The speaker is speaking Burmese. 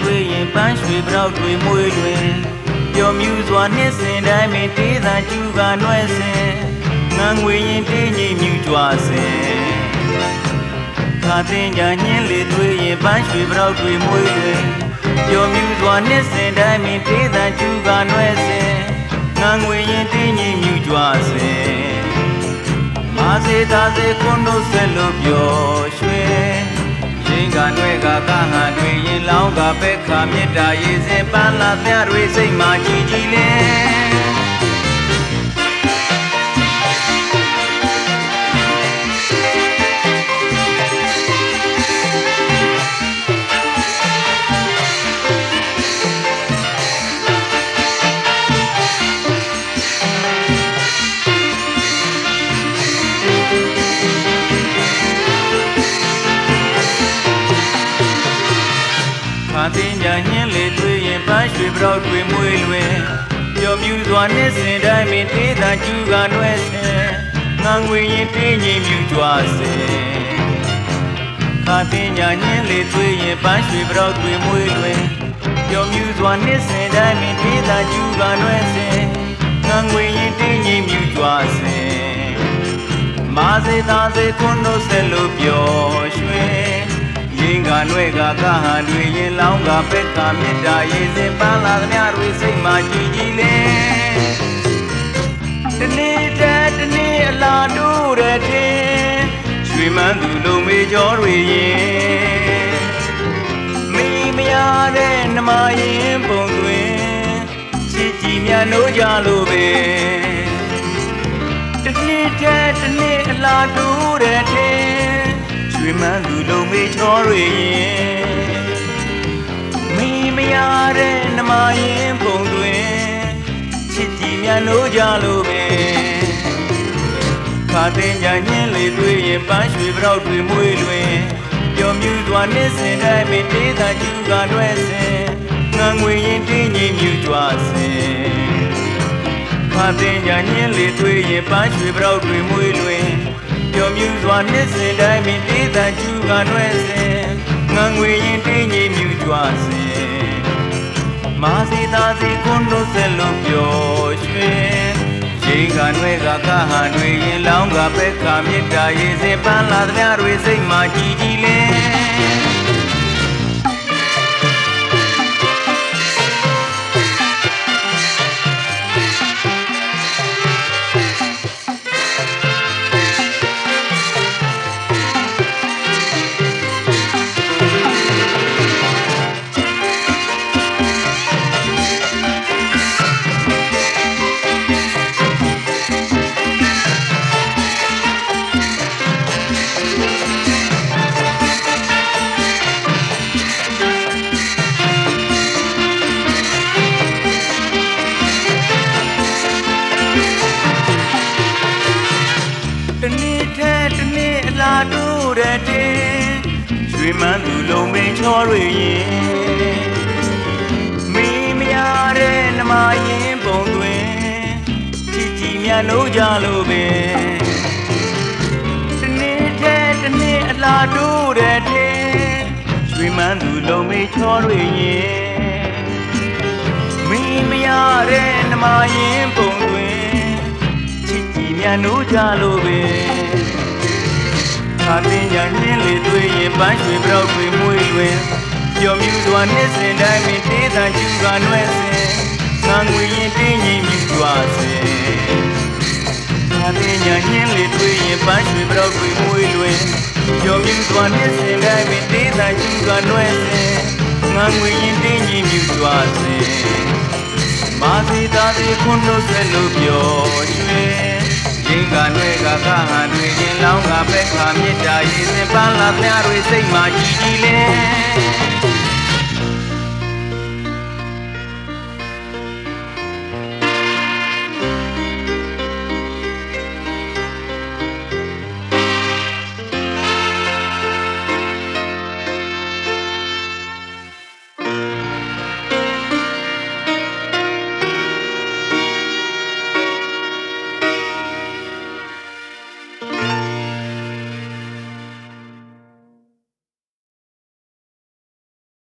တင်ကြညင်းလေတွေ့ရင်ပန်းရွှေပြောက်တွေမွေးလွင်ပျော်မြူစွာနှစ်စဉ်တိုင်းမင်းတေးသာကျူကနွဲ့စင်ငန်းငွေရင်တေးငိမ့်မြူကြွားစင်ခါတင်ကြညင်းလေတွေ့ရင်ပန်းရွှေပြောက်တွေမွေးလွင်ပျော်မြူစွာနှစ်စဉ်တိုင်းမင်းတေးသာကျူကနွဲ့စင်ငန်းငွေရင်တေးငိမ့်မြူကြွားစင်မာစေသာစေခွန်းတို့ဆက်လို့ပျော်ရွှင် ရင်ကနွဲ့ကကဟန်တွေရင်လောင်းကပဲခါမြတ်တာရေစင်ပန်းလာသျှတွေစိတ်မှကြည်ကြည် တင်ညာညင်းလေတွေ့ရင်ပန်းရွှေပြောက်တွေမွေးလွင်ပျော်မြူစွာနှစ်စဉ်တိုင်းမင်းတေးသာကျူကနွဲ့ဆင်ငန်းငွေရင်တေးငိမ့်မြူကြွားစင်ခါတင်ညာညင်းလေတွေ့ရင်ပန်းရွှေပြောက်တွေမွေးလွင်ပျော်မြူစွာနှစ်စဉ်တိုင်းမင်းတေးသာကျူကနွဲ့ဆင်ငန်းငွေရင်တေးငိမ့်မြူကြွားစင်မာစေသာစေခွန်းတို့ဆက်လို့ပျော်ရွှင် ရင်ကနွဲ့ကကဟန်တွေရင်လောင်းကပက်ကမေတ္တာရေစင်ပန်းလာသမျှတွေစိတ်မှကြည်ကြည်လင်းတနေ့တည်းတနေ့အလားတို့တဲ့တင်ရွှေမန်းသူလုံးမေကျော်တွေရင်မိမရတဲ့နှမရင်ပုံတွင်ချစ်ကြည်မြတ်နိုးကြလို့ပဲတနေ့တည်းတနေ့အလားတို့တဲ့တင် ရွှေမန်းသူလုံးမေချောတွေရင်မိမရတဲ့နှမရင်ပုံတွင်ချစ်ကြည်မြတ်လို့ကြလို့ပဲခါတင်ညာညင်းလေတွေ့ရင်ပန်းရွှေပြောက်တွေမွေးလွင်ပျော်မြူစွာနှစ်စဉ်တိုင်းမင်းတေးသာကျူကတွဲစင်ငန်းငွေရင်တင်းငိမ့်မြူကြွားစင်ခါတင်ညာညင်းလေတွေ့ရင်ပန်းရွှေပြောက်တွေမွေးလွင် ပျော်မြူစွာနှစ်စဉ်တိုင်းမင်းတေးသာကျူကနွဲ့စင်ငန်းငွေရင်တင်းငိမ့်မြူကြွားစင်မာစီသာစီခွန်းတို့ဆက်လို့ပျော်ရွှင်ရင်ကနွဲ့ကကဟန်တွေရင်လောင်းကပဲခါမြစ်တာရေစင်ပန်းလာသမျှတွေစိတ်မှကြည်ကြည်လ ရွှေမန်းသူလုံးမင်းချောတွေရင်မိမရတဲ့နှမရင်ပုံတွင်ချစ်ကြည်မြတ်လို့ကြလို့ပဲတနေ့ထဲတနေ့အလားတို့တဲ့တင်ရွှေမန်းသူလုံးမင်းချောတွေရင်မိမရတဲ့နှမရင်ပုံတွင်ချစ်ကြည်မြတ်လို့ကြလို့ပဲ ခါတင်ညာနှင်းလေတွေ့ရင်ပန်းရွှေပြောက်တွေမွေးလွင်ပျော်မြူစွာနှစ်စဉ်တိုင်းမင်းတေးသာကျူကနွဲ့စင်ငါငွေရင်တင်းငိမ့်မြူစွာစင်ခါတင်ညာနှင်းလေတွေ့ရင်ပန်းရွှေပြောက်တွေမွေးလွင်ပျော်မြူစွာနှစ်စဉ်တိုင်းမင်းတေးသာကျူကနွဲ့စင်ငါငွေရင်တင်းငိမ့်မြူစွာစင်မာစီသာစီခွန်းတို့ဆက်လို့ပျော် လောင်းကပဲခါမြစ်တာရေစင်ပန်းလာသမျှတွေစိတ်မှကြည်ကြည်လင်း